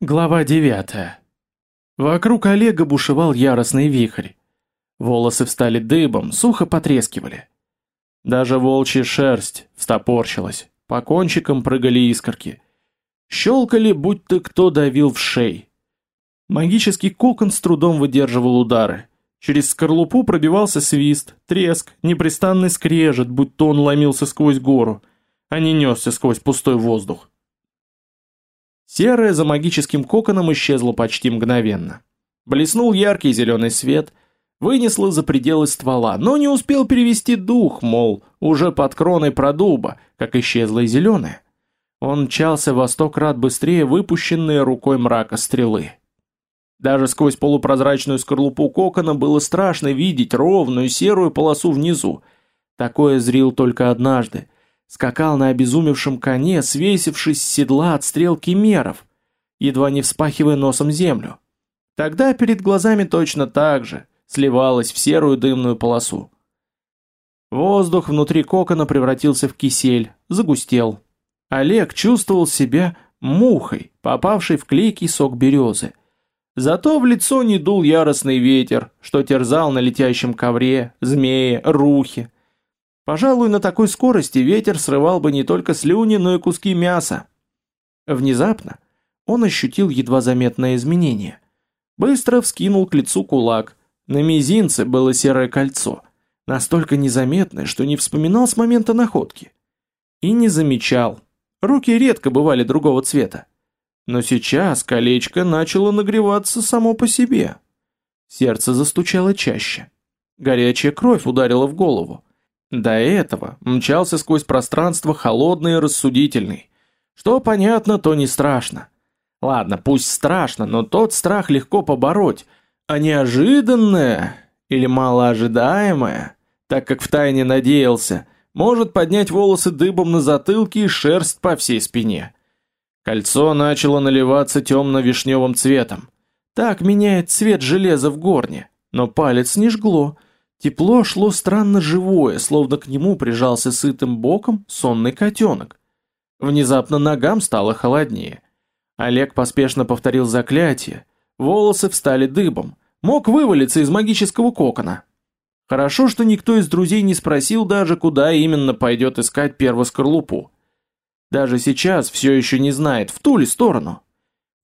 Глава 9. Вокруг Олега бушевал яростный вихрь. Волосы встали дыбом, сухо потрескивали. Даже волчья шерсть встопорщилась, по кончикам прыгали искорки. Щелкали, будто кто давил в шей. Магический кокон с трудом выдерживал удары. Через скорлупу пробивался свист, треск, непрестанный скрежет, будто он ломился сквозь гору, а не несся сквозь пустой воздух. Серое за магическим коконом исчезло почти мгновенно. Блеснул яркий зеленый свет, вынесло за пределы ствола, но не успел перевести дух, мол, уже под кроной продуба, как исчезло и зеленое. Он мчался во сто крат быстрее выпущенные рукой мрака стрелы. Даже сквозь полупрозрачную скорлупу кокона было страшно видеть ровную серую полосу внизу. Такое зрил только однажды, скакал на обезумевшем коне, свесившись с седла от стрелки меров, едва не вспахивая носом землю. Тогда перед глазами точно так же сливалась в серую дымную полосу. Воздух внутри кокона превратился в кисель, загустел. Олег чувствовал себя мухой, попавшей в клейкий сок березы. Зато в лицо не дул яростный ветер, что терзал на летящем ковре, змеи, рухи, Пожалуй, на такой скорости ветер срывал бы не только слюни, но и куски мяса. Внезапно он ощутил едва заметное изменение. Быстро вскинул к лицу кулак. На мизинце было серое кольцо, настолько незаметное, что не вспоминал с момента находки. И не замечал. Руки редко бывали другого цвета. Но сейчас колечко начало нагреваться само по себе. Сердце застучало чаще. Горячая кровь ударила в голову. До этого мчался сквозь пространство холодный и рассудительный. Что понятно, то не страшно. Ладно, пусть страшно, но тот страх легко побороть, а неожиданное или малоожидаемое, так как втайне надеялся, может поднять волосы дыбом на затылке и шерсть по всей спине. Кольцо начало наливаться темно-вишневым цветом. Так меняет цвет железа в горне, но палец не жгло, Тепло шло странно живое, словно к нему прижался сытым боком сонный котенок. Внезапно ногам стало холоднее. Олег поспешно повторил заклятие. Волосы встали дыбом. Мог вывалиться из магического кокона. Хорошо, что никто из друзей не спросил даже, куда именно пойдет искать первоскорлупу. Даже сейчас все еще не знает, в ту ли сторону.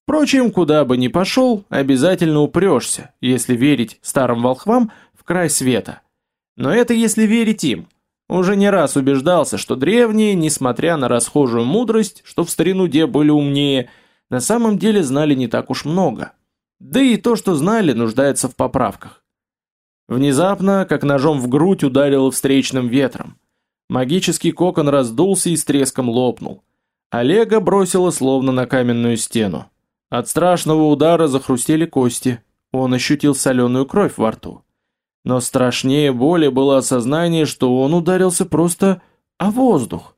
Впрочем, куда бы ни пошел, обязательно упрешься, если верить старым волхвам – край света. Но это если верить им. Уже не раз убеждался, что древние, несмотря на расхожую мудрость, что в старину де были умнее, на самом деле знали не так уж много. Да и то, что знали, нуждается в поправках. Внезапно, как ножом в грудь, ударило встречным ветром. Магический кокон раздулся и с треском лопнул. Олега бросило словно на каменную стену. От страшного удара захрустели кости. Он ощутил соленую кровь во рту. Но страшнее боли было осознание, что он ударился просто о воздух.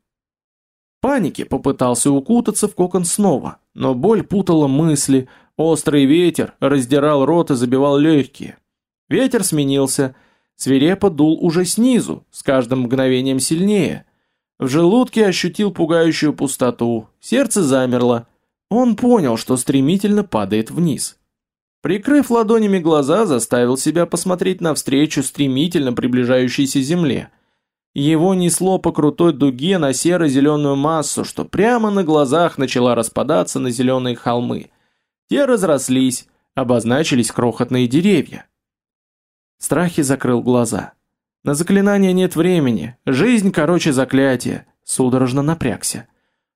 В панике попытался укутаться в кокон снова, но боль путала мысли, острый ветер раздирал рот и забивал легкие. Ветер сменился, свирепо дул уже снизу, с каждым мгновением сильнее. В желудке ощутил пугающую пустоту, сердце замерло. Он понял, что стремительно падает вниз. Прикрыв ладонями глаза, заставил себя посмотреть навстречу стремительно приближающейся земле. Его несло по крутой дуге на серо-зеленую массу, что прямо на глазах начала распадаться на зеленые холмы. Те разрослись, обозначились крохотные деревья. Страхи закрыл глаза. На заклинание нет времени, жизнь короче заклятия, судорожно напрягся.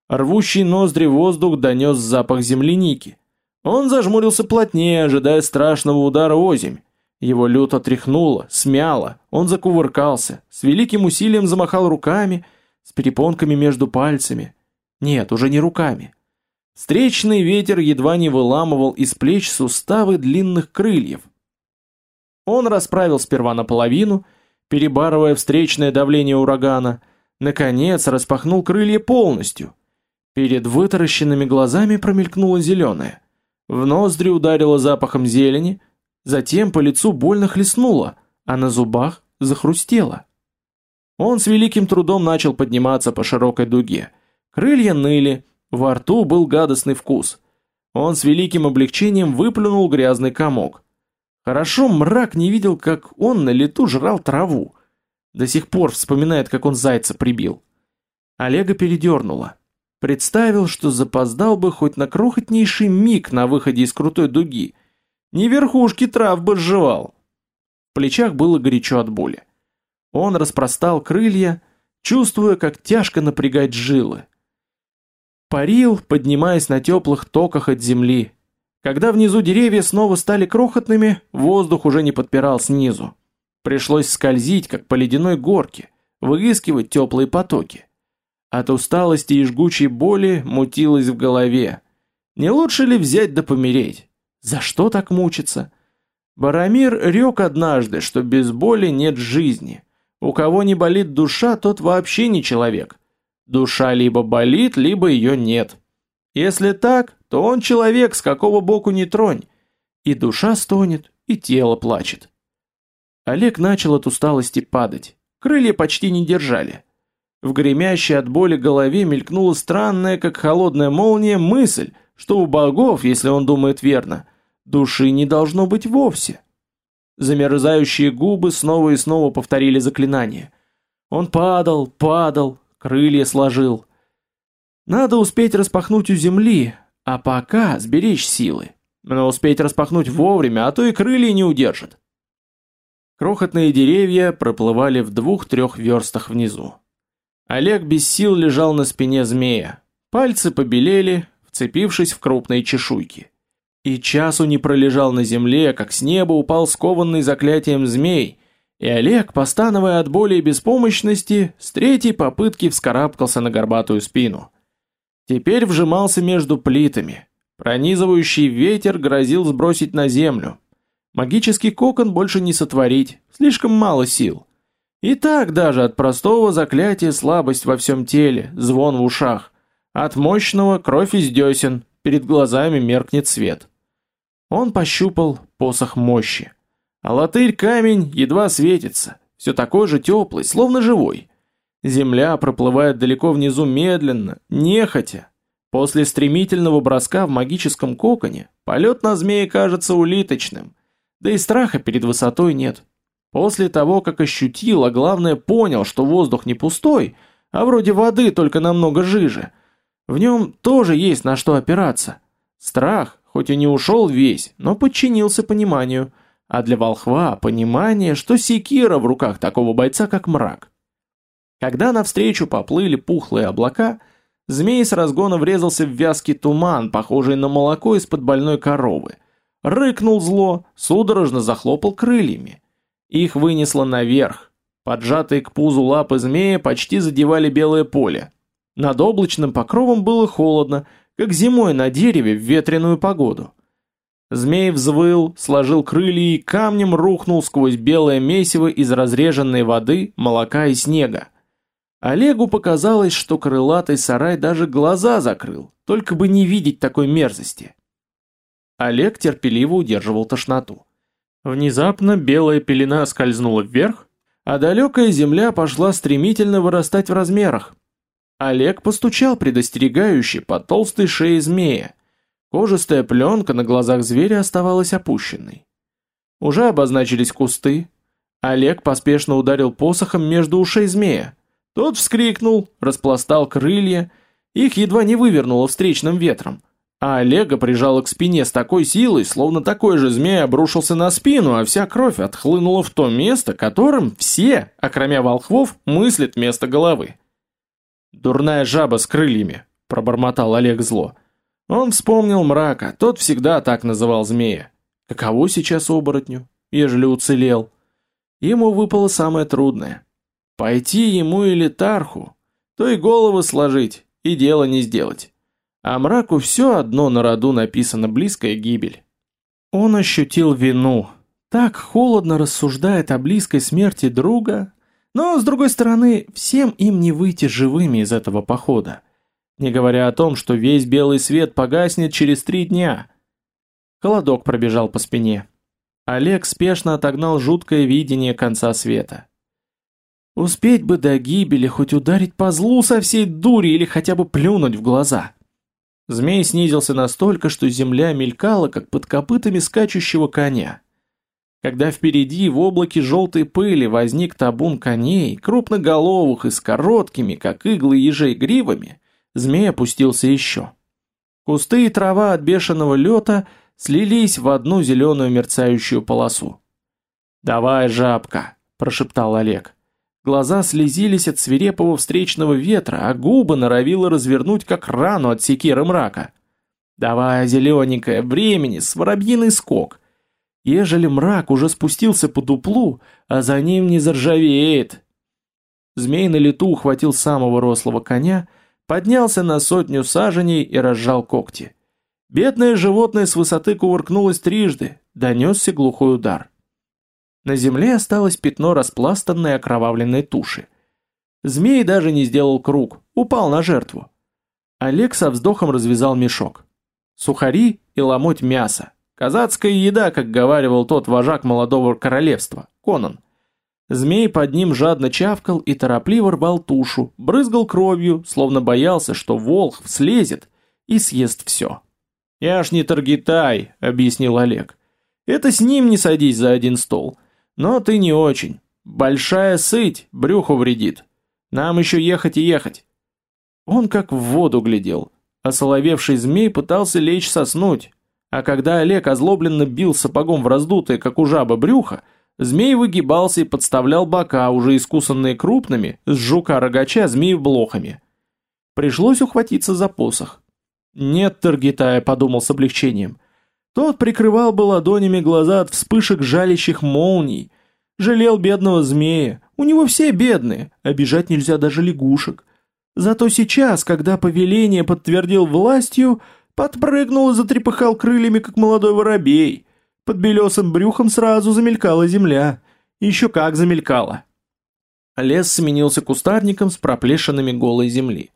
Рвущий ноздри воздух донес запах земляники. Он зажмурился плотнее, ожидая страшного удара озимь. Его люто тряхнуло, смяло, он закувыркался, с великим усилием замахал руками, с перепонками между пальцами. Нет, уже не руками. Встречный ветер едва не выламывал из плеч суставы длинных крыльев. Он расправил сперва наполовину, перебарывая встречное давление урагана, наконец распахнул крылья полностью. Перед вытаращенными глазами промелькнуло зеленое. В ноздри ударило запахом зелени, затем по лицу больно хлестнуло, а на зубах захрустело. Он с великим трудом начал подниматься по широкой дуге. Крылья ныли, во рту был гадостный вкус. Он с великим облегчением выплюнул грязный комок. Хорошо мрак не видел, как он на лету жрал траву. До сих пор вспоминает, как он зайца прибил. Олега передернуло. Представил, что запоздал бы хоть на крохотнейший миг на выходе из крутой дуги. Не верхушки трав бы сживал. В плечах было горячо от боли. Он распростал крылья, чувствуя, как тяжко напрягать жилы. Парил, поднимаясь на теплых токах от земли. Когда внизу деревья снова стали крохотными, воздух уже не подпирал снизу. Пришлось скользить, как по ледяной горке, выискивать теплые потоки. От усталости и жгучей боли мутилось в голове. Не лучше ли взять да помереть? За что так мучиться? Барамир рёк однажды, что без боли нет жизни. У кого не болит душа, тот вообще не человек. Душа либо болит, либо ее нет. Если так, то он человек, с какого боку не тронь. И душа стонет, и тело плачет. Олег начал от усталости падать. Крылья почти не держали. В гремящей от боли голове мелькнула странная, как холодная молния, мысль, что у богов, если он думает верно, души не должно быть вовсе. Замерзающие губы снова и снова повторили заклинание. Он падал, падал, крылья сложил. Надо успеть распахнуть у земли, а пока сберечь силы. Но успеть распахнуть вовремя, а то и крылья не удержат. Крохотные деревья проплывали в двух-трех верстах внизу. Олег без сил лежал на спине змея. Пальцы побелели, вцепившись в крупные чешуйки. И часу не пролежал на земле, как с неба упал скованный заклятием змей, и Олег, постановая от боли и беспомощности, с третьей попытки вскарабкался на горбатую спину. Теперь вжимался между плитами. Пронизывающий ветер грозил сбросить на землю. Магический кокон больше не сотворить, слишком мало сил. И так даже от простого заклятия слабость во всем теле, звон в ушах. От мощного кровь из десен, перед глазами меркнет свет. Он пощупал посох мощи. А латырь камень едва светится, все такой же теплый, словно живой. Земля проплывает далеко внизу медленно, нехотя. После стремительного броска в магическом коконе полет на змее кажется улиточным, да и страха перед высотой нет. После того, как ощутил, а главное понял, что воздух не пустой, а вроде воды только намного жиже, в нем тоже есть на что опираться. Страх, хоть и не ушел весь, но подчинился пониманию, а для волхва понимание, что секира в руках такого бойца, как мрак. Когда навстречу поплыли пухлые облака, змей с разгона врезался в вязкий туман, похожий на молоко из-под больной коровы. Рыкнул зло, судорожно захлопал крыльями. Их вынесло наверх. Поджатые к пузу лапы змея почти задевали белое поле. Над облачным покровом было холодно, как зимой на дереве в ветреную погоду. Змей взвыл, сложил крылья и камнем рухнул сквозь белое месиво из разреженной воды, молока и снега. Олегу показалось, что крылатый сарай даже глаза закрыл, только бы не видеть такой мерзости. Олег терпеливо удерживал тошноту. Внезапно белая пелена скользнула вверх, а далекая земля пошла стремительно вырастать в размерах. Олег постучал предостерегающе по толстой шее змея. Кожистая пленка на глазах зверя оставалась опущенной. Уже обозначились кусты. Олег поспешно ударил посохом между ушей змея. Тот вскрикнул, распластал крылья, их едва не вывернуло встречным ветром. А Олега прижало к спине с такой силой, словно такой же змей обрушился на спину, а вся кровь отхлынула в то место, которым все, окромя волхвов, мыслят вместо головы. «Дурная жаба с крыльями», — пробормотал Олег зло. Он вспомнил мрака, тот всегда так называл змея. Каково сейчас оборотню, ежели уцелел? Ему выпало самое трудное. Пойти ему или Тарху, то и головы сложить, и дело не сделать. А мраку все одно на роду написано близкая гибель. Он ощутил вину. Так холодно рассуждает о близкой смерти друга, но, с другой стороны, всем им не выйти живыми из этого похода. Не говоря о том, что весь белый свет погаснет через три дня. Холодок пробежал по спине. Олег спешно отогнал жуткое видение конца света. Успеть бы до гибели, хоть ударить по злу со всей дури или хотя бы плюнуть в глаза. Змей снизился настолько, что земля мелькала, как под копытами скачущего коня. Когда впереди в облаке желтой пыли возник табун коней, крупноголовых и с короткими, как иглы ежей, гривами, змей опустился еще. Кусты и трава от бешеного лета слились в одну зеленую мерцающую полосу. «Давай, жабка!» – прошептал Олег. Глаза слезились от свирепого встречного ветра, а губы норовило развернуть, как рану от секиры мрака. «Давай, зелененькая, времени, с воробьиный скок!» ежели мрак уже спустился по дуплу, а за ним не заржавеет. Змей на лету ухватил самого рослого коня, поднялся на сотню саженей и разжал когти. Бедное животное с высоты кувыркнулось трижды, донесся глухой удар. На земле осталось пятно распластанной окровавленной туши. Змей даже не сделал круг, упал на жертву. Олег со вздохом развязал мешок. Сухари и ломоть мяса, Казацкая еда, как говаривал тот вожак молодого королевства, Конан. Змей под ним жадно чавкал и торопливо рвал тушу, брызгал кровью, словно боялся, что волх слезет и съест все. «Я ж не Таргитай», — объяснил Олег. «Это с ним не садись за один стол. Но ты не очень. Большая сыть, брюху вредит. Нам еще ехать и ехать». Он как в воду глядел, а соловевший змей пытался лечь соснуть, а когда Олег озлобленно бил сапогом в раздутое, как у жабы, брюхо, змей выгибался и подставлял бока, уже искусанные крупными, с жука-рогача змеев-блохами. Пришлось ухватиться за посох. «Нет, Таргитая», — подумал с облегчением. Тот прикрывал бы ладонями глаза от вспышек жалящих молний. Жалел бедного змея. У него все бедные, обижать нельзя даже лягушек. Зато сейчас, когда повеление подтвердил властью, Подпрыгнул и затрепыхал крыльями, как молодой воробей. Под белесым брюхом сразу замелькала земля. Еще как замелькала. Лес сменился кустарником с проплешинами голой земли.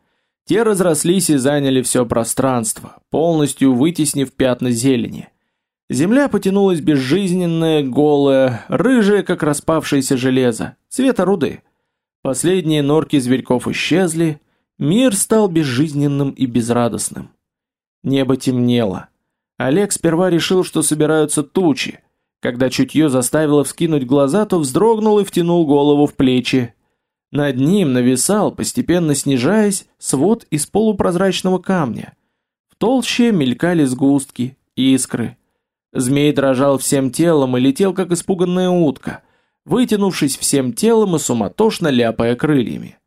Те разрослись и заняли все пространство, полностью вытеснив пятна зелени. Земля потянулась безжизненная, голая, рыжая, как распавшееся железо, цвета руды. Последние норки зверьков исчезли, мир стал безжизненным и безрадостным. Небо темнело. Олег сперва решил, что собираются тучи. Когда чутье заставило вскинуть глаза, то вздрогнул и втянул голову в плечи. Над ним нависал, постепенно снижаясь, свод из полупрозрачного камня. В толще мелькали сгустки, искры. Змей дрожал всем телом и летел, как испуганная утка, вытянувшись всем телом и суматошно ляпая крыльями.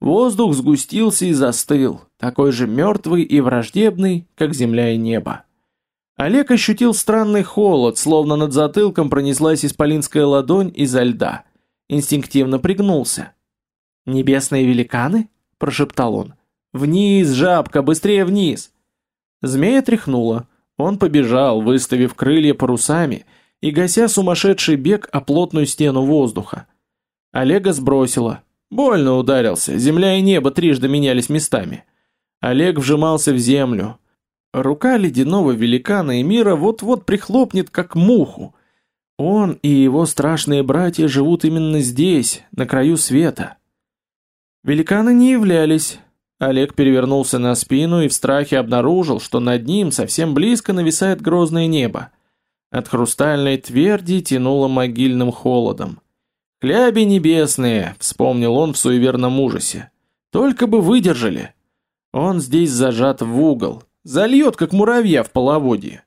Воздух сгустился и застыл, такой же мертвый и враждебный, как земля и небо. Олег ощутил странный холод, словно над затылком пронеслась исполинская ладонь изо льда. Инстинктивно пригнулся. «Небесные великаны?» – прошептал он. «Вниз, жабка, быстрее вниз!» Змея тряхнула. Он побежал, выставив крылья парусами и гася сумасшедший бег о плотную стену воздуха. Олега сбросило, Больно ударился, земля и небо трижды менялись местами. Олег вжимался в землю. Рука ледяного великана и мира вот-вот прихлопнет, как муху. Он и его страшные братья живут именно здесь, на краю света. Великаны не являлись. Олег перевернулся на спину и в страхе обнаружил, что над ним совсем близко нависает грозное небо. От хрустальной тверди тянуло могильным холодом. «Хляби небесные!» — вспомнил он в суеверном ужасе. «Только бы выдержали!» Он здесь зажат в угол, зальет, как муравья в половодье.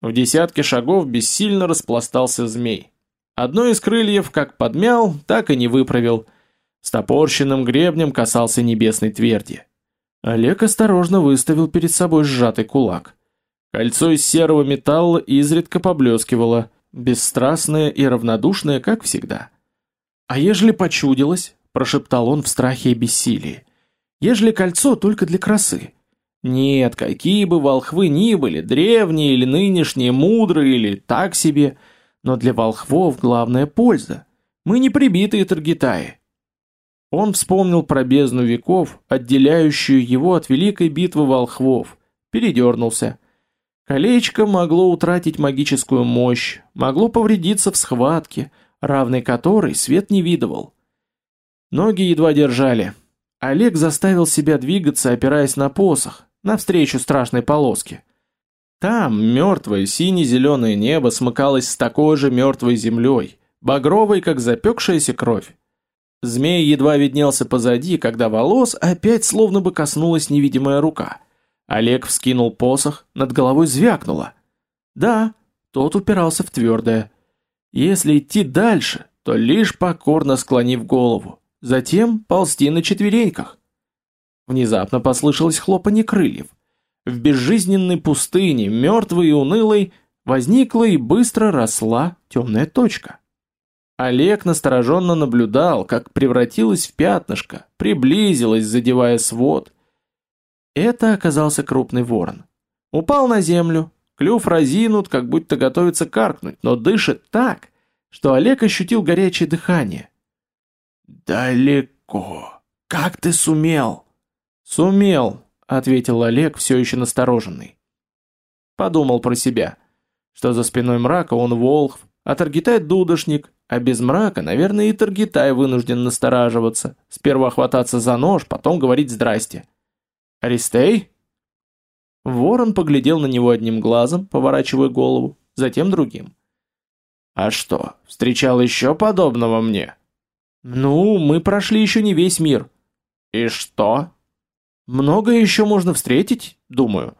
В десятке шагов бессильно распластался змей. Одно из крыльев как подмял, так и не выправил. С топорщенным гребнем касался небесной тверди. Олег осторожно выставил перед собой сжатый кулак. Кольцо из серого металла изредка поблескивало, бесстрастное и равнодушное, как всегда. «А ежели почудилось?» – прошептал он в страхе и бессилии. «Ежели кольцо только для красы?» Нет, какие бы волхвы ни были, древние или нынешние, мудрые или так себе, но для волхвов главная польза. Мы не прибитые таргетаи. Он вспомнил про бездну веков, отделяющую его от великой битвы волхвов, передернулся. Колечко могло утратить магическую мощь, могло повредиться в схватке, равной которой свет не видывал. Ноги едва держали. Олег заставил себя двигаться, опираясь на посох. навстречу страшной полоске. Там мертвое сине-зеленое небо смыкалось с такой же мертвой землей, багровой, как запекшаяся кровь. Змей едва виднелся позади, когда волос опять словно бы коснулась невидимая рука. Олег вскинул посох, над головой звякнуло. Да, тот упирался в твердое. Если идти дальше, то лишь покорно склонив голову, затем ползти на четвереньках. Внезапно послышалось хлопанье крыльев – в безжизненной пустыне, мертвой и унылой, возникла и быстро росла темная точка. Олег настороженно наблюдал, как превратилась в пятнышко, приблизилась, задевая свод. Это оказался крупный ворон. Упал на землю, клюв разинут, как будто готовится каркнуть, но дышит так, что Олег ощутил горячее дыхание. «Далеко. Как ты сумел?» «Сумел», ответил Олег, все еще настороженный. Подумал про себя, что за спиной мрака он волхв, а Таргитай дудошник, а без мрака, наверное, и Таргитай вынужден настораживаться, сперва хвататься за нож, потом говорить «здрасте». «Аристей?» Ворон поглядел на него одним глазом, поворачивая голову, затем другим. «А что, встречал еще подобного мне?» «Ну, мы прошли еще не весь мир». «И что?» Много еще можно встретить, думаю.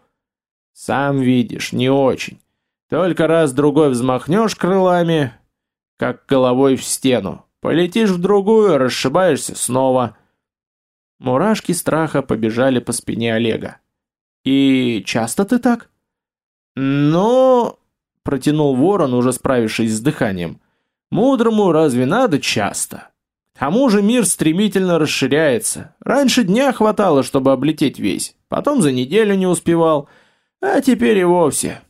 Сам видишь, не очень. Только раз-другой взмахнешь крылами, как головой в стену. Полетишь в другую, расшибаешься снова. Мурашки страха побежали по спине Олега. «И часто ты так?» «Ну...» — протянул ворон, уже справившись с дыханием. «Мудрому разве надо часто?» К тому же мир стремительно расширяется. Раньше дня хватало, чтобы облететь весь, потом за неделю не успевал, а теперь и вовсе.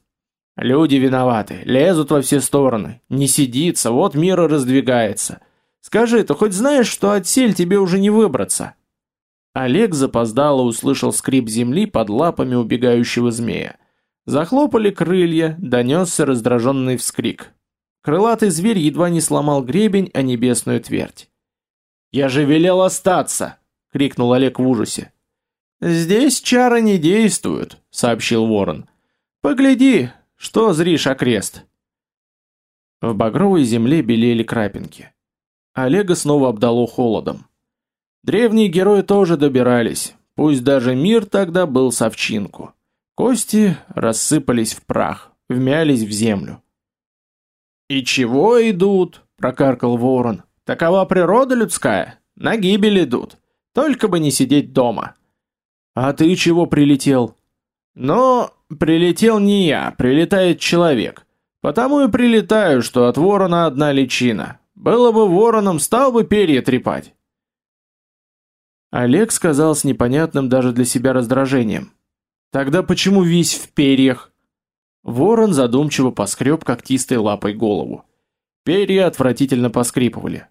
Люди виноваты, лезут во все стороны, не сидится, вот мир раздвигается. Скажи, ты хоть знаешь, что от сель тебе уже не выбраться?» Олег запоздало услышал скрип земли под лапами убегающего змея. Захлопали крылья, донесся раздраженный вскрик. Крылатый зверь едва не сломал гребень о небесную твердь. «Я же велел остаться!» — крикнул Олег в ужасе. «Здесь чары не действуют», — сообщил ворон. «Погляди, что зришь окрест». В багровой земле белели крапинки. Олега снова обдало холодом. Древние герои тоже добирались, пусть даже мир тогда был совчинку. Кости рассыпались в прах, вмялись в землю. «И чего идут?» — прокаркал ворон. Такова природа людская. На гибель идут. Только бы не сидеть дома. А ты чего прилетел? Но прилетел не я, прилетает человек. Потому и прилетаю, что от ворона одна личина. Было бы вороном, стал бы перья трепать. Олег сказал с непонятным даже для себя раздражением. Тогда почему весь в перьях? Ворон задумчиво поскреб когтистой лапой голову. Перья отвратительно поскрипывали.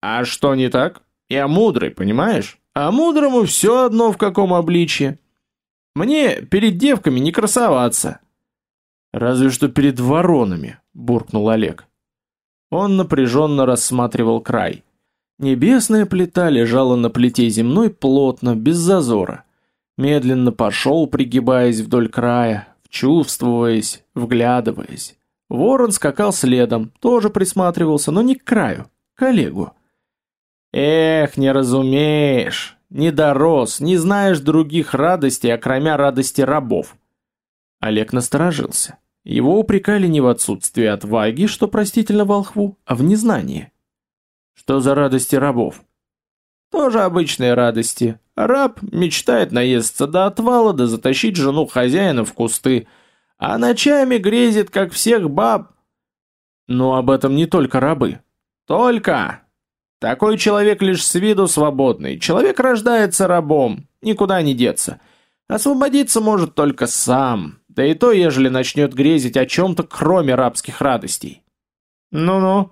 А что не так? Я мудрый, понимаешь? А мудрому все одно в каком обличье. Мне перед девками не красоваться. Разве что перед воронами, буркнул Олег. Он напряженно рассматривал край. Небесная плита лежала на плите земной плотно, без зазора. Медленно пошел, пригибаясь вдоль края, вчувствуясь, вглядываясь. Ворон скакал следом, тоже присматривался, но не к краю, к Олегу. Эх, не разумеешь, не дорос, не знаешь других радостей, окромя радости рабов. Олег насторожился. Его упрекали не в отсутствии отваги, что простительно волхву, а в незнании. Что за радости рабов? Тоже обычные радости. Раб мечтает наесться до отвала, да затащить жену хозяина в кусты, а ночами грезит, как всех баб. Но об этом не только рабы. Только! Такой человек лишь с виду свободный. Человек рождается рабом, никуда не деться. Освободиться может только сам, да и то, ежели начнет грезить о чем-то, кроме рабских радостей. Ну-ну.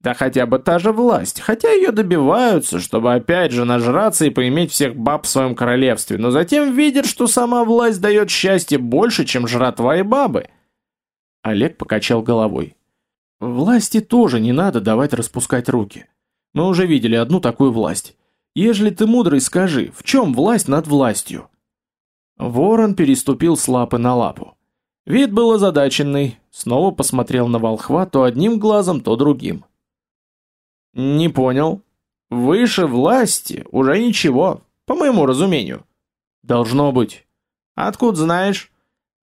Да хотя бы та же власть, хотя ее добиваются, чтобы опять же нажраться и поиметь всех баб в своем королевстве, но затем видят, что сама власть дает счастье больше, чем жратва и бабы. Олег покачал головой. Власти тоже не надо давать распускать руки. Мы уже видели одну такую власть. Ежели ты мудрый, скажи, в чем власть над властью? Ворон переступил с лапы на лапу. Вид был озадаченный, снова посмотрел на волхва то одним глазом, то другим. «Не понял. Выше власти уже ничего, по моему разумению». «Должно быть». «Откуда знаешь?»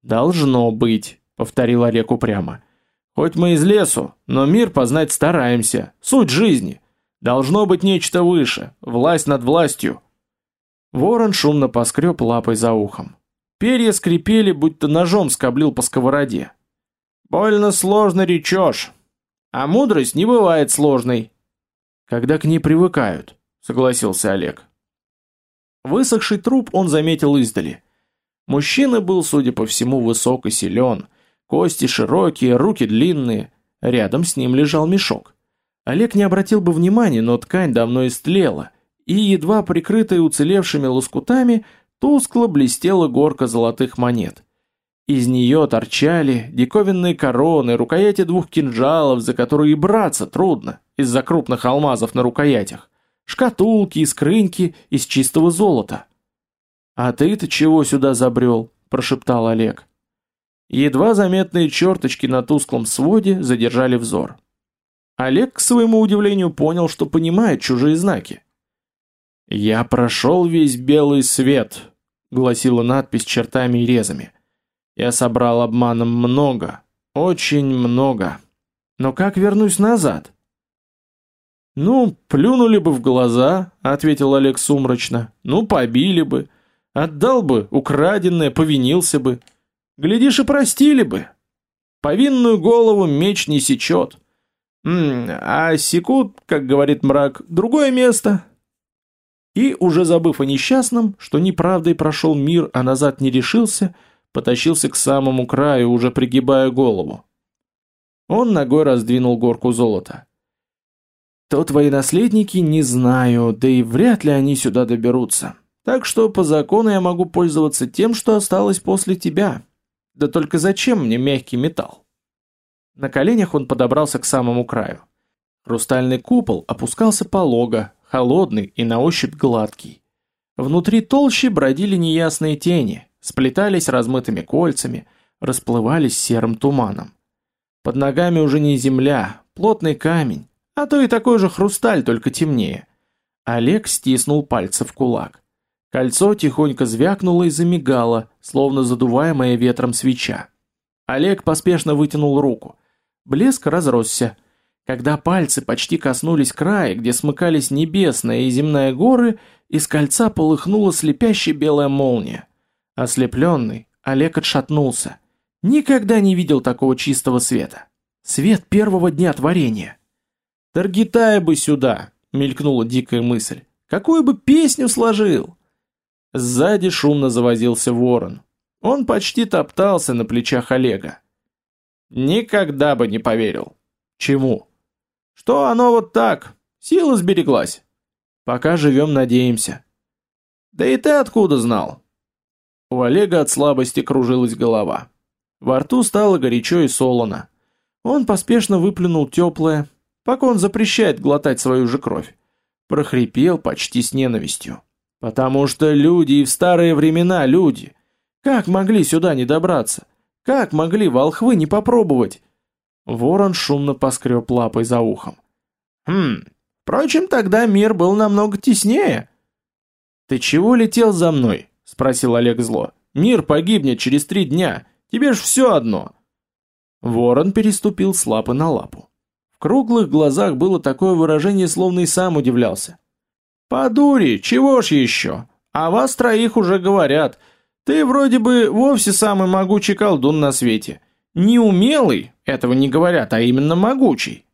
«Должно быть», — повторил Олег упрямо. «Хоть мы из лесу, но мир познать стараемся, суть жизни. Должно быть нечто выше, власть над властью». Ворон шумно поскреб лапой за ухом. Перья скрипели, будто ножом скоблил по сковороде. «Больно сложно речешь, а мудрость не бывает сложной». «Когда к ней привыкают», — согласился Олег. Высохший труп он заметил издали. Мужчина был, судя по всему, высок и силен, кости широкие, руки длинные. Рядом с ним лежал мешок. Олег не обратил бы внимания, но ткань давно истлела, и, едва прикрытая уцелевшими лоскутами, тускло блестела горка золотых монет. Из нее торчали диковинные короны, рукояти двух кинжалов, за которые браться трудно, из-за крупных алмазов на рукоятях, шкатулки и скрыньки из чистого золота. «А ты-то чего сюда забрел?» – прошептал Олег. Едва заметные черточки на тусклом своде задержали взор. Олег, к своему удивлению, понял, что понимает чужие знаки. «Я прошел весь белый свет», — гласила надпись чертами и резами. «Я собрал обманом много, очень много. Но как вернусь назад?» «Ну, плюнули бы в глаза», — ответил Олег сумрачно. «Ну, побили бы. Отдал бы украденное, повинился бы. Глядишь, и простили бы. Повинную голову меч не сечет. А секут, как говорит мрак, другое место». И, уже забыв о несчастном, что неправдой прошел мир, а назад не решился, потащился к самому краю, уже пригибая голову. Он ногой раздвинул горку золота. «То твои наследники, не знаю, да и вряд ли они сюда доберутся. Так что по закону я могу пользоваться тем, что осталось после тебя. Да только зачем мне мягкий металл?» На коленях он подобрался к самому краю. Хрустальный купол опускался полого, холодный и на ощупь гладкий. Внутри толщи бродили неясные тени, сплетались размытыми кольцами, расплывались серым туманом. Под ногами уже не земля, плотный камень, а то и такой же хрусталь, только темнее. Олег стиснул пальцы в кулак. Кольцо тихонько звякнуло и замигало, словно задуваемая ветром свеча. Олег поспешно вытянул руку. Блеск разросся. Когда пальцы почти коснулись края, где смыкались небесная и земная горы, из кольца полыхнула слепящая белая молния. Ослепленный, Олег отшатнулся. Никогда не видел такого чистого света. Свет первого дня творения. «Таргитая бы сюда!» — мелькнула дикая мысль. «Какую бы песню сложил!» Сзади шумно завозился ворон. Он почти топтался на плечах Олега. «Никогда бы не поверил!» «Чему?» Что оно вот так? Сила сбереглась. Пока живем, надеемся. Да и ты откуда знал? У Олега от слабости кружилась голова. Во рту стало горячо и солоно. Он поспешно выплюнул теплое, пока он запрещает глотать свою же кровь. Прохрипел почти с ненавистью. Потому что люди и в старые времена люди. Как могли сюда не добраться? Как могли волхвы не попробовать? Ворон шумно поскреб лапой за ухом. «Хм, впрочем, тогда мир был намного теснее». «Ты чего летел за мной?» — спросил Олег зло. «Мир погибнет через три дня. Тебе ж все одно». Ворон переступил с лапы на лапу. В круглых глазах было такое выражение, словно и сам удивлялся. «По дури, чего ж еще? А вас троих уже говорят. Ты вроде бы вовсе самый могучий колдун на свете. Неумелый, этого не говорят, а именно могучий.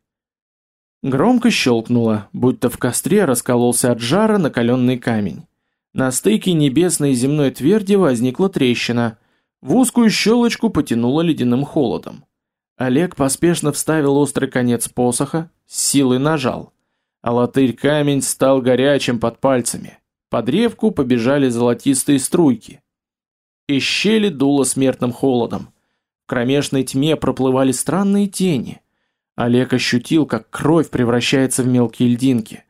Громко щелкнуло, будто в костре раскололся от жара накаленный камень. На стыке небесной и земной тверди возникла трещина. В узкую щелочку потянуло ледяным холодом. Олег поспешно вставил острый конец посоха, с силой нажал. А латырь камень стал горячим под пальцами. Под древку побежали золотистые струйки. Из щели дуло смертным холодом. В кромешной тьме проплывали странные тени. Олег ощутил, как кровь превращается в мелкие льдинки.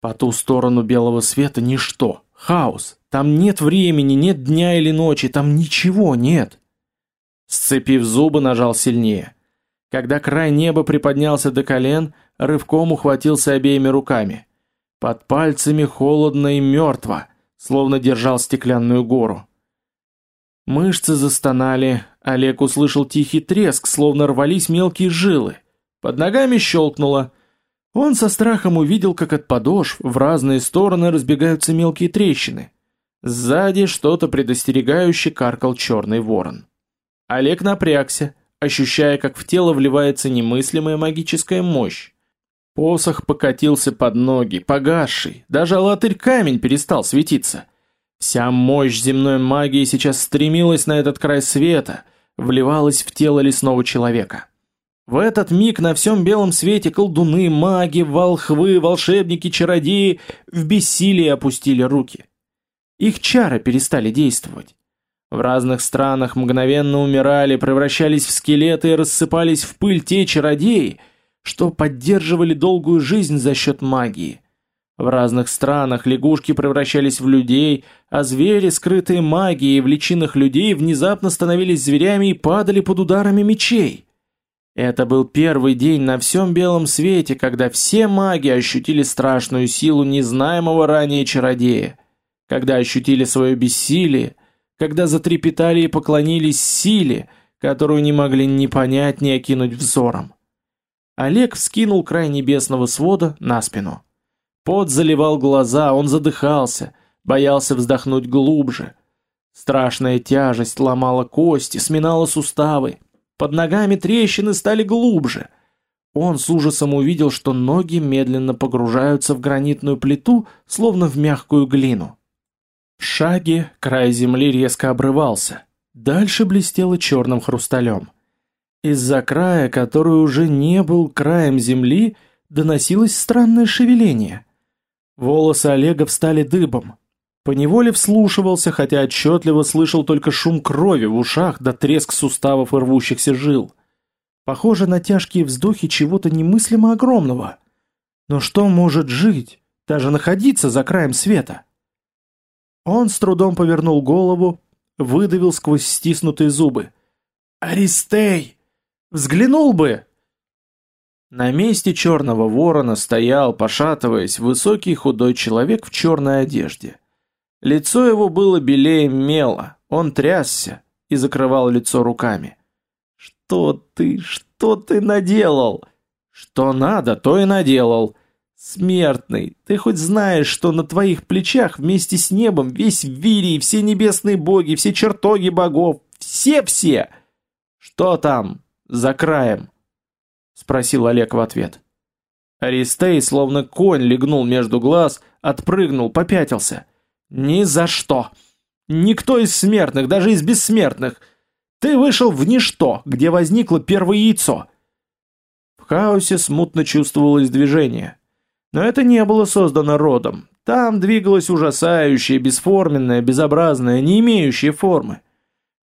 По ту сторону белого света ничто, хаос, Там нет времени, нет дня или ночи, там ничего нет. Сцепив зубы, нажал сильнее. Когда край неба приподнялся до колен, рывком ухватился обеими руками. Под пальцами холодно и мертво, словно держал стеклянную гору. Мышцы застонали, Олег услышал тихий треск, словно рвались мелкие жилы. Под ногами щелкнуло. Он со страхом увидел, как от подошв в разные стороны разбегаются мелкие трещины. Сзади что-то предостерегающе каркал черный ворон. Олег напрягся, ощущая, как в тело вливается немыслимая магическая мощь. Посох покатился под ноги, погасший, даже латырь камень перестал светиться. Вся мощь земной магии сейчас стремилась на этот край света, вливалась в тело лесного человека. В этот миг на всем белом свете колдуны, маги, волхвы, волшебники, чародеи в бессилии опустили руки. Их чары перестали действовать. В разных странах мгновенно умирали, превращались в скелеты и рассыпались в пыль те чародеи, что поддерживали долгую жизнь за счет магии – в разных странах лягушки превращались в людей, а звери, скрытые магией в личинах людей, внезапно становились зверями и падали под ударами мечей. Это был первый день на всем белом свете, когда все маги ощутили страшную силу незнаемого ранее чародея, когда ощутили свое бессилие, когда затрепетали и поклонились силе, которую не могли ни понять, ни окинуть взором. Олег вскинул край небесного свода на спину. Пот заливал глаза, он задыхался, боялся вздохнуть глубже. Страшная тяжесть ломала кости, сминала суставы. Под ногами трещины стали глубже. Он с ужасом увидел, что ноги медленно погружаются в гранитную плиту, словно в мягкую глину. В шаге край земли резко обрывался. Дальше блестело черным хрусталем. Из-за края, который уже не был краем земли, доносилось странное шевеление. Волосы Олега встали дыбом. Поневоле вслушивался, хотя отчетливо слышал только шум крови в ушах да треск суставов и рвущихся жил. Похоже на тяжкие вздохи чего-то немыслимо огромного. Но что может жить, даже находиться за краем света? Он с трудом повернул голову, выдавил сквозь стиснутые зубы. «Аристей! Взглянул бы!» На месте черного ворона стоял, пошатываясь, высокий худой человек в черной одежде. Лицо его было белее мела, он трясся и закрывал лицо руками. «Что ты, что ты наделал?» «Что надо, то и наделал». «Смертный, ты хоть знаешь, что на твоих плечах вместе с небом весь Вирий, все небесные боги, все чертоги богов, все-все?» «Что там, за краем?» Спросил Олег в ответ. Аристей, словно конь, легнул между глаз, отпрыгнул, попятился. Ни за что. Никто из смертных, даже из бессмертных. Ты вышел в ничто, где возникло первое яйцо. В хаосе смутно чувствовалось движение. Но это не было создано родом. Там двигалось ужасающее, бесформенное, безобразное, не имеющее формы.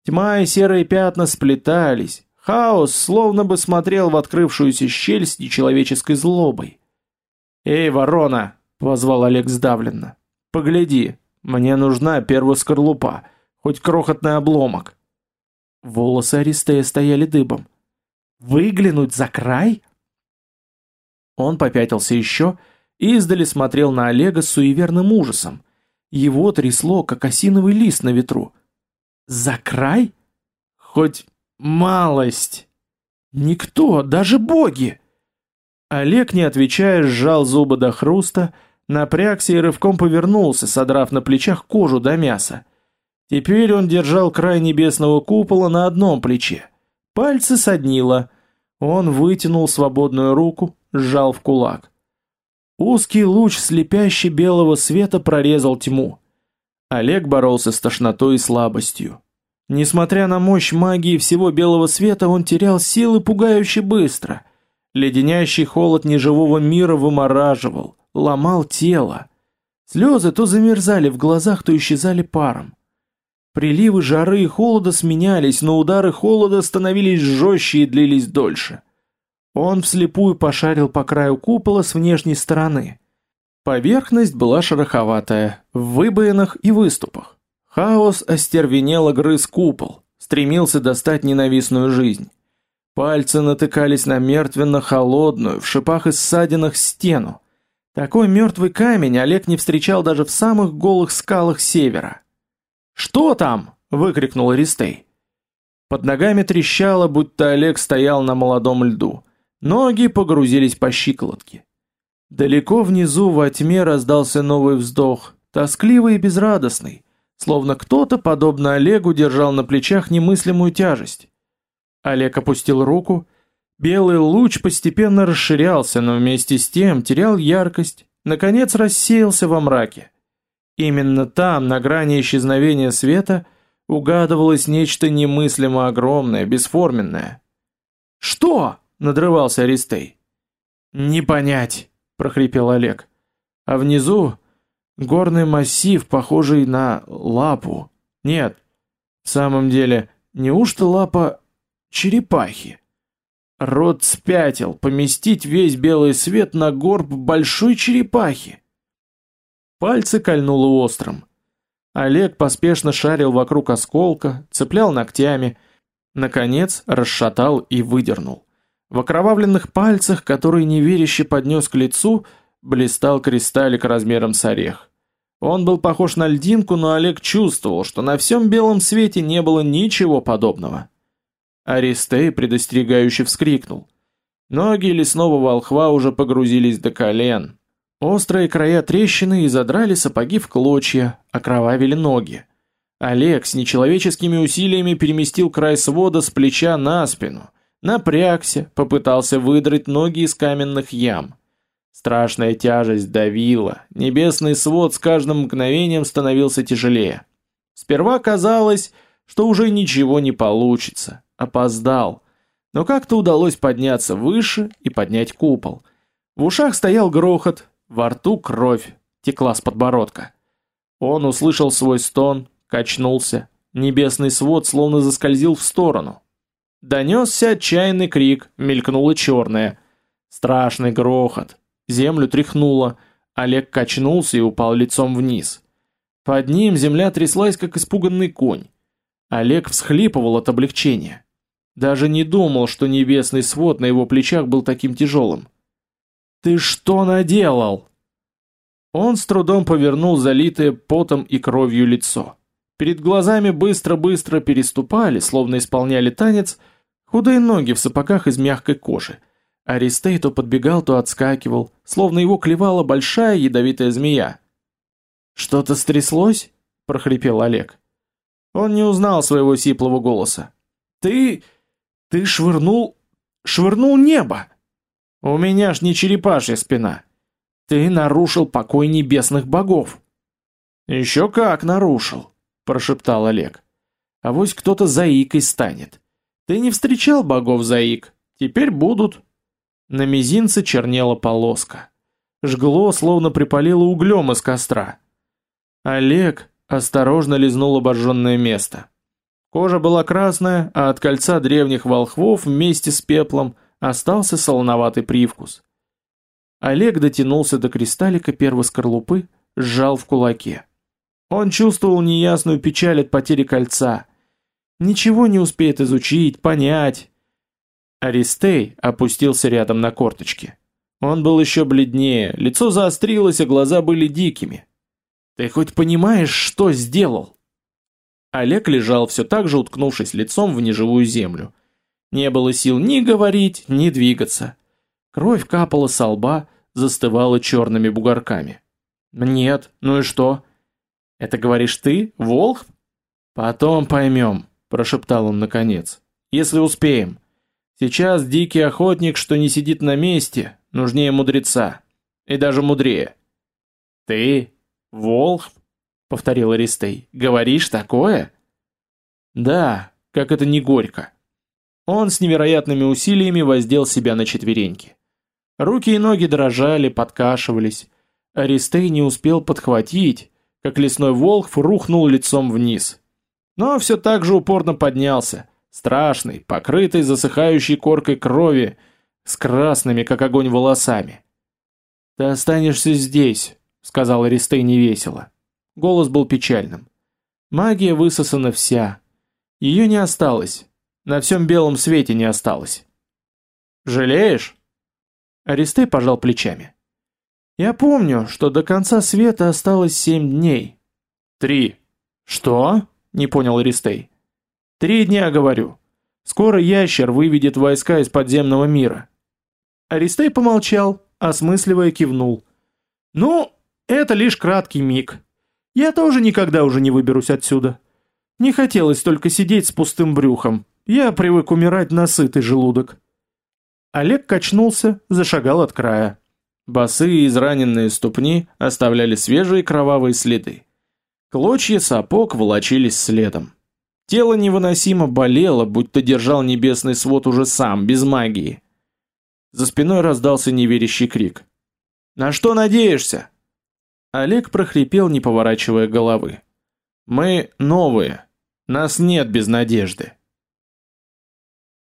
Тьма и серые пятна сплетались, Хаос словно бы смотрел в открывшуюся щель с нечеловеческой злобой. «Эй, ворона!» — позвал Олег сдавленно. «Погляди, мне нужна первая скорлупа, хоть крохотный обломок». Волосы Аристея стояли дыбом. «Выглянуть за край?» Он попятился еще и издали смотрел на Олега с суеверным ужасом. Его трясло, как осиновый лист на ветру. «За край? Хоть Малость. Никто, даже боги. Олег, не отвечая, сжал зубы до хруста, напрягся и рывком повернулся, содрав на плечах кожу до мяса. Теперь он держал край небесного купола на одном плече. Пальцы соднило. Он вытянул свободную руку, сжал в кулак. Узкий луч слепящий белого света прорезал тьму. Олег боролся с тошнотой и слабостью. Несмотря на мощь магии всего белого света, он терял силы пугающе быстро. Леденящий холод неживого мира вымораживал, ломал тело. Слезы то замерзали в глазах, то исчезали паром. Приливы жары и холода сменялись, но удары холода становились жестче и длились дольше. Он вслепую пошарил по краю купола с внешней стороны. Поверхность была шероховатая, в выбоинах и выступах. Хаос остервенело грыз купол, стремился достать ненавистную жизнь. Пальцы натыкались на мертвенно-холодную, в шипах и ссадинах стену. Такой мертвый камень Олег не встречал даже в самых голых скалах севера. «Что там?» — выкрикнул Ристей. Под ногами трещало, будто Олег стоял на молодом льду. Ноги погрузились по щиколотке. Далеко внизу во тьме раздался новый вздох, тоскливый и безрадостный, словно кто-то, подобно Олегу, держал на плечах немыслимую тяжесть. Олег опустил руку, белый луч постепенно расширялся, но вместе с тем терял яркость, наконец рассеялся во мраке. Именно там, на грани исчезновения света, угадывалось нечто немыслимо огромное, бесформенное. «Что?» — надрывался Аристей. «Не понять», — прохрипел Олег. «А внизу горный массив, похожий на лапу. Нет, в самом деле, неужто лапа черепахи?» Рот спятил, поместить весь белый свет на горб большой черепахи. Пальцы кольнуло острым. Олег поспешно шарил вокруг осколка, цеплял ногтями, наконец расшатал и выдернул. В окровавленных пальцах, которые неверяще поднес к лицу, блистал кристаллик размером с орех. Он был похож на льдинку, но Олег чувствовал, что на всем белом свете не было ничего подобного. Аристей предостерегающе вскрикнул. Ноги лесного волхва уже погрузились до колен. Острые края трещины и задрали сапоги в клочья, окровавили ноги. Олег с нечеловеческими усилиями переместил край свода с плеча на спину, напрягся, попытался выдрать ноги из каменных ям. Страшная тяжесть давила, небесный свод с каждым мгновением становился тяжелее. Сперва казалось, что уже ничего не получится, Опоздал. Но как-то удалось подняться выше и поднять купол. В ушах стоял грохот, во рту кровь текла с подбородка. Он услышал свой стон, качнулся. Небесный свод словно заскользил в сторону. Донесся отчаянный крик, мелькнуло черное. Страшный грохот. Землю тряхнуло. Олег качнулся и упал лицом вниз. Под ним земля тряслась, как испуганный конь. Олег всхлипывал от облегчения. Даже не думал, что небесный свод на его плечах был таким тяжелым. «Ты что наделал?» Он с трудом повернул залитое потом и кровью лицо. Перед глазами быстро-быстро переступали, словно исполняли танец, худые ноги в сапогах из мягкой кожи. Аристей то подбегал, то отскакивал, словно его клевала большая ядовитая змея. «Что-то стряслось?» – прохрипел Олег. Он не узнал своего сиплого голоса. «Ты...» Ты швырнул... швырнул небо. У меня ж не черепашья спина. Ты нарушил покой небесных богов. Еще как нарушил, прошептал Олег. А вось кто-то заикой станет. Ты не встречал богов заик, теперь будут. На мизинце чернела полоска. Жгло, словно припалило углем из костра. Олег осторожно лизнул обожженное место. Кожа была красная, а от кольца древних волхвов вместе с пеплом остался солоноватый привкус. Олег дотянулся до кристаллика первой скорлупы, сжал в кулаке. Он чувствовал неясную печаль от потери кольца. Ничего не успеет изучить, понять. Аристей опустился рядом на корточки. Он был еще бледнее, лицо заострилось, а глаза были дикими. «Ты хоть понимаешь, что сделал?» Олег лежал все так же, уткнувшись лицом в неживую землю. Не было сил ни говорить, ни двигаться. Кровь капала со лба, застывала черными бугорками. «Нет, ну и что?» «Это говоришь ты, Волх?» «Потом поймем», – прошептал он наконец. «Если успеем. Сейчас дикий охотник, что не сидит на месте, нужнее мудреца. И даже мудрее». «Ты? Волх?» — повторил Аристей. «Говоришь такое?» «Да, как это не горько». Он с невероятными усилиями воздел себя на четвереньки. Руки и ноги дрожали, подкашивались. Аристей не успел подхватить, как лесной волк рухнул лицом вниз. Но все так же упорно поднялся, страшный, покрытый засыхающей коркой крови, с красными, как огонь, волосами. Ты останешься здесь, сказал Аристей невесело. Голос был печальным. Магия высосана вся. Ее не осталось. На всем белом свете не осталось. Жалеешь? Аристей пожал плечами. Я помню, что до конца света осталось семь дней. Три. Что? Не понял Аристей. Три дня, говорю. Скоро ящер выведет войска из подземного мира. Аристей помолчал, осмысливая кивнул. Ну, это лишь краткий миг. Я тоже никогда уже не выберусь отсюда. Не хотелось только сидеть с пустым брюхом. Я привык умирать на сытый желудок. Олег качнулся, зашагал от края. Босые израненные ступни оставляли свежие кровавые следы. Клочья сапог волочились следом. Тело невыносимо болело, будто держал небесный свод уже сам, без магии. За спиной раздался неверящий крик. «На что надеешься?» Олег прохрипел, не поворачивая головы. «Мы новые. Нас нет без надежды».